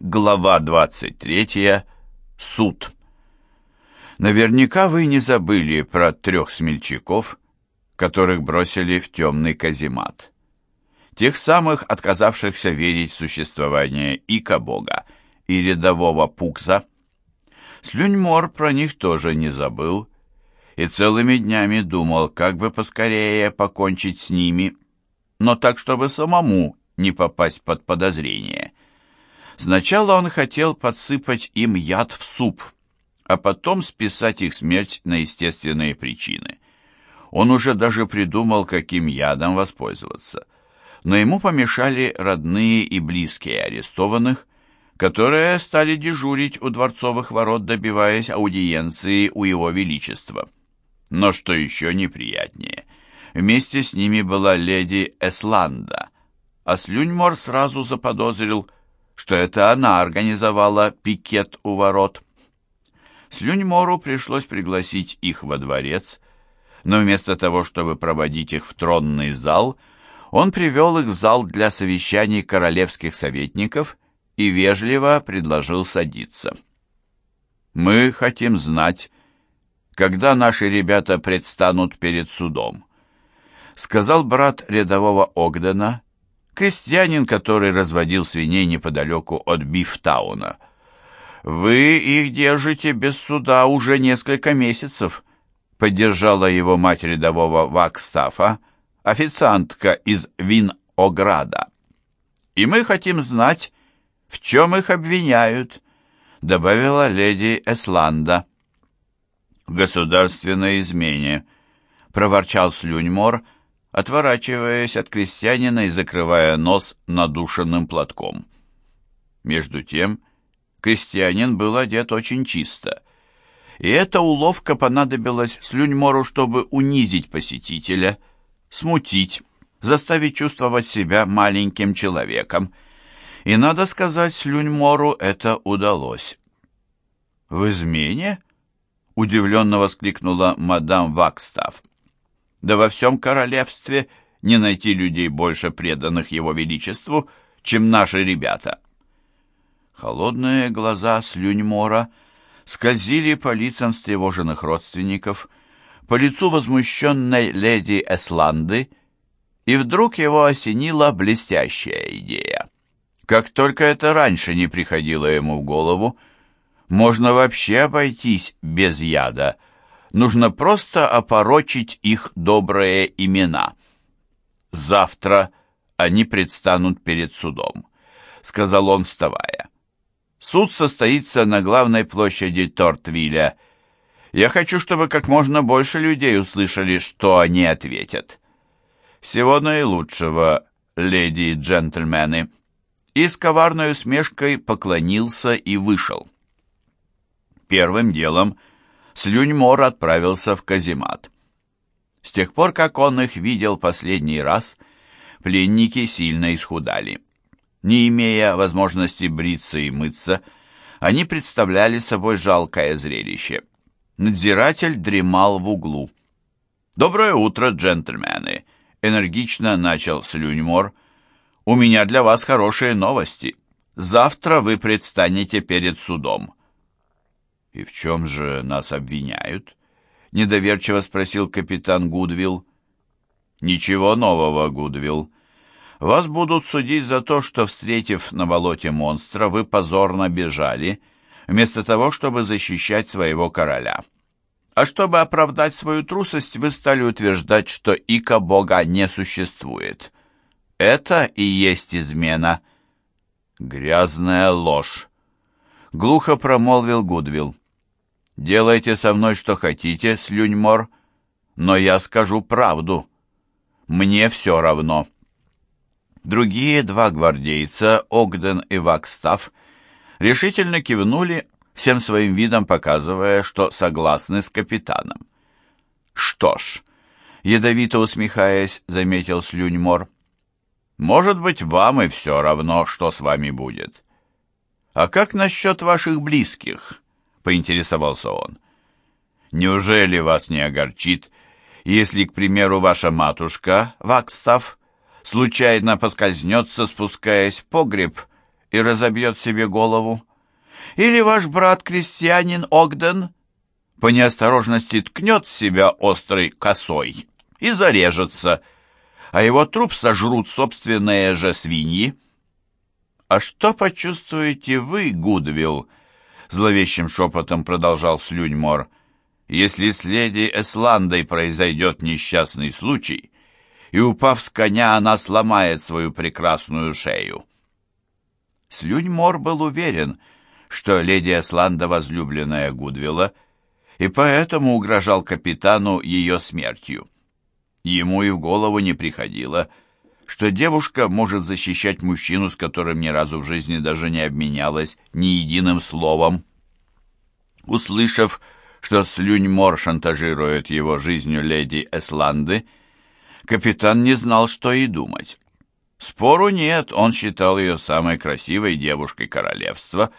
Глава 23. Суд. Наверняка вы не забыли про трех смельчаков, которых бросили в темный каземат. Тех самых, отказавшихся верить в существование Ика Бога и рядового Пукса. Слюньмор про них тоже не забыл и целыми днями думал, как бы поскорее покончить с ними, но так, чтобы самому не попасть под подозрение. Сначала он хотел подсыпать им яд в суп, а потом списать их смерть на естественные причины. Он уже даже придумал, каким ядом воспользоваться. Но ему помешали родные и близкие арестованных, которые стали дежурить у дворцовых ворот, добиваясь аудиенции у его величества. Но что еще неприятнее, вместе с ними была леди Эсланда, а Слюньмор сразу заподозрил, что это она организовала пикет у ворот. Слюньмору пришлось пригласить их во дворец, но вместо того, чтобы проводить их в тронный зал, он привел их в зал для совещаний королевских советников и вежливо предложил садиться. «Мы хотим знать, когда наши ребята предстанут перед судом», сказал брат рядового Огдена, крестьянин, который разводил свиней неподалеку от Бифтауна. «Вы их держите без суда уже несколько месяцев», поддержала его мать рядового Вакстафа, официантка из Вин-Ограда. «И мы хотим знать, в чем их обвиняют», добавила леди Эсланда. «В государственной измене», проворчал Слюньмор, — отворачиваясь от крестьянина и закрывая нос надушенным платком. Между тем, крестьянин был одет очень чисто, и эта уловка понадобилась Слюньмору, чтобы унизить посетителя, смутить, заставить чувствовать себя маленьким человеком. И, надо сказать, Слюньмору это удалось. «В измене?» — удивленно воскликнула мадам Вакстав. Да во всем королевстве не найти людей больше преданных его величеству, чем наши ребята. Холодные глаза Слюньмора скользили по лицам встревоженных родственников, по лицу возмущенной леди Эсланды, и вдруг его осенила блестящая идея. Как только это раньше не приходило ему в голову, можно вообще обойтись без яда — Нужно просто опорочить их добрые имена. Завтра они предстанут перед судом, сказал он, вставая. Суд состоится на главной площади Тортвилля. Я хочу, чтобы как можно больше людей услышали, что они ответят. Всего наилучшего, леди и джентльмены. И с коварной усмешкой поклонился и вышел. Первым делом Слюньмор отправился в каземат. С тех пор, как он их видел последний раз, пленники сильно исхудали. Не имея возможности бриться и мыться, они представляли собой жалкое зрелище. Надзиратель дремал в углу. «Доброе утро, джентльмены!» — энергично начал Слюньмор. «У меня для вас хорошие новости. Завтра вы предстанете перед судом. «И в чем же нас обвиняют?» — недоверчиво спросил капитан Гудвилл. «Ничего нового, Гудвилл. Вас будут судить за то, что, встретив на болоте монстра, вы позорно бежали, вместо того, чтобы защищать своего короля. А чтобы оправдать свою трусость, вы стали утверждать, что ика бога не существует. Это и есть измена». «Грязная ложь», — глухо промолвил Гудвилл. Делайте со мной что хотите, Слюньмор, но я скажу правду. Мне все равно. Другие два гвардейца, Огден и Вакстав, решительно кивнули, всем своим видом показывая, что согласны с капитаном. «Что ж», — ядовито усмехаясь, заметил Слюньмор, «может быть, вам и все равно, что с вами будет. А как насчет ваших близких?» Поинтересовался он. «Неужели вас не огорчит, если, к примеру, ваша матушка, Вакстав, случайно поскользнется, спускаясь в погреб, и разобьет себе голову. Или ваш брат-крестьянин Огден по неосторожности ткнет себя острой косой и зарежется, а его труп сожрут собственные же свиньи. «А что почувствуете вы, Гудвилл?» Зловещим шепотом продолжал Слюньмор. «Если с леди Эсландой произойдет несчастный случай, и, упав с коня, она сломает свою прекрасную шею». Слюньмор был уверен, что леди Эсланда возлюбленная Гудвилла, и поэтому угрожал капитану ее смертью. Ему и в голову не приходило, что девушка может защищать мужчину, с которым ни разу в жизни даже не обменялась ни единым словом. Услышав, что Слюньмор шантажирует его жизнью леди Эсланды, капитан не знал, что и думать. Спору нет, он считал ее самой красивой девушкой королевства,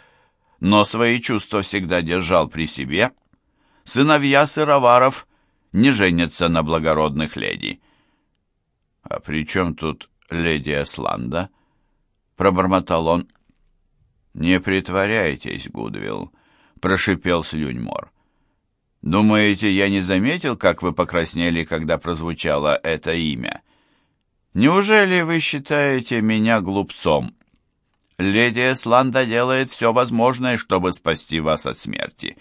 но свои чувства всегда держал при себе. Сыновья сыроваров не женятся на благородных леди. «А при чем тут леди Эсланда?» — пробормотал он. «Не притворяйтесь, Гудвилл», — прошипел Слюньмор. «Думаете, я не заметил, как вы покраснели, когда прозвучало это имя?» Неужели вы считаете меня глупцом? Леди Эсланда делает все возможное, чтобы спасти вас от смерти.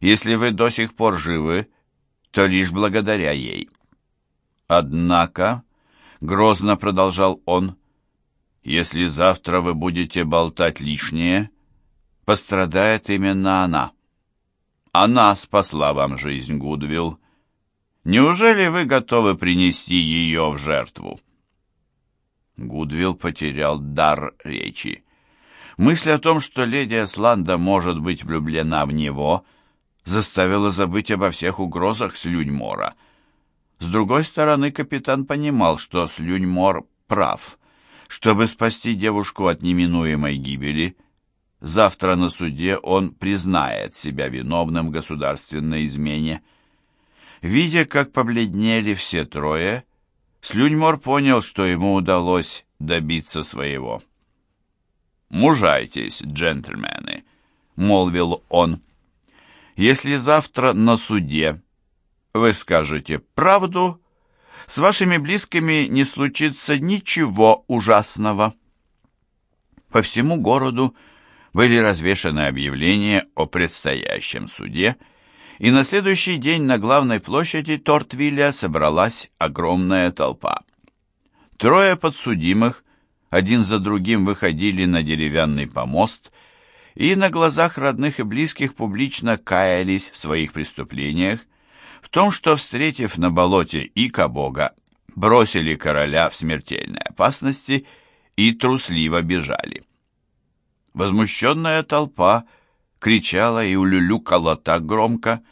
Если вы до сих пор живы, то лишь благодаря ей. Однако, грозно продолжал он, если завтра вы будете болтать лишнее, пострадает именно она. Она спасла вам жизнь, Гудвилл. Неужели вы готовы принести ее в жертву? Гудвилл потерял дар речи. Мысль о том, что леди Асланда может быть влюблена в него, заставила забыть обо всех угрозах Слюньмора. С другой стороны, капитан понимал, что Слюньмор прав. Чтобы спасти девушку от неминуемой гибели, завтра на суде он признает себя виновным в государственной измене. Видя, как побледнели все трое, Слюньмор понял, что ему удалось добиться своего. «Мужайтесь, джентльмены», — молвил он. «Если завтра на суде вы скажете правду, с вашими близкими не случится ничего ужасного». По всему городу были развешаны объявления о предстоящем суде, и на следующий день на главной площади Тортвилля собралась огромная толпа. Трое подсудимых один за другим выходили на деревянный помост и на глазах родных и близких публично каялись в своих преступлениях, в том, что, встретив на болоте Ика Бога, бросили короля в смертельной опасности и трусливо бежали. Возмущенная толпа – кричала и улюлюкала так громко,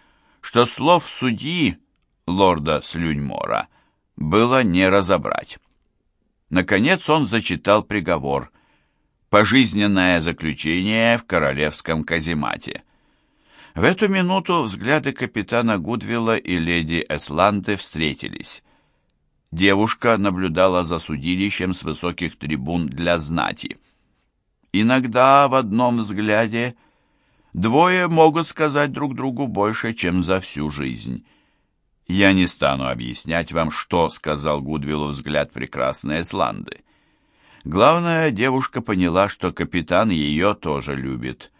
что слов судьи лорда Слюньмора было не разобрать. Наконец он зачитал приговор. Пожизненное заключение в королевском каземате. В эту минуту взгляды капитана Гудвилла и леди Эсланты встретились. Девушка наблюдала за судилищем с высоких трибун для знати. Иногда в одном взгляде – Двое могут сказать друг другу больше, чем за всю жизнь. Я не стану объяснять вам, что сказал Гудвиллу взгляд прекрасной Эсланды. Главное, девушка поняла, что капитан ее тоже любит.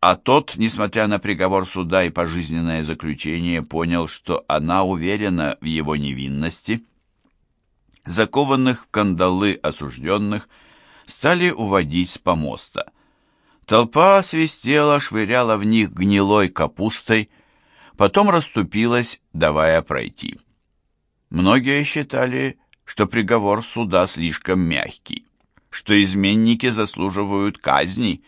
А тот, несмотря на приговор суда и пожизненное заключение, понял, что она уверена в его невинности. Закованных в кандалы осужденных стали уводить с помоста – Толпа свистела, швыряла в них гнилой капустой, потом расступилась, давая пройти. Многие считали, что приговор суда слишком мягкий, что изменники заслуживают казни.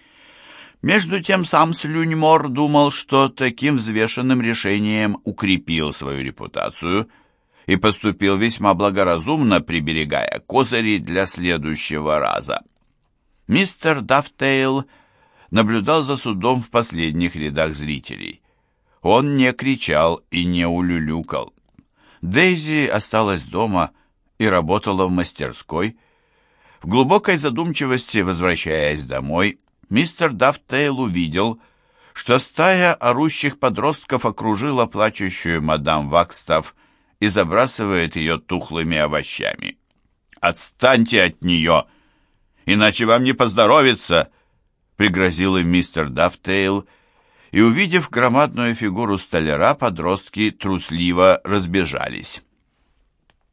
Между тем сам Слюньмор думал, что таким взвешенным решением укрепил свою репутацию и поступил весьма благоразумно, приберегая козыри для следующего раза. Мистер Дафтейл – наблюдал за судом в последних рядах зрителей. Он не кричал и не улюлюкал. Дейзи осталась дома и работала в мастерской. В глубокой задумчивости, возвращаясь домой, мистер Дафтейл увидел, что стая орущих подростков окружила плачущую мадам Вакстав и забрасывает ее тухлыми овощами. «Отстаньте от нее, иначе вам не поздоровится!» пригрозил им мистер Дафтейл, и, увидев громадную фигуру столяра, подростки трусливо разбежались.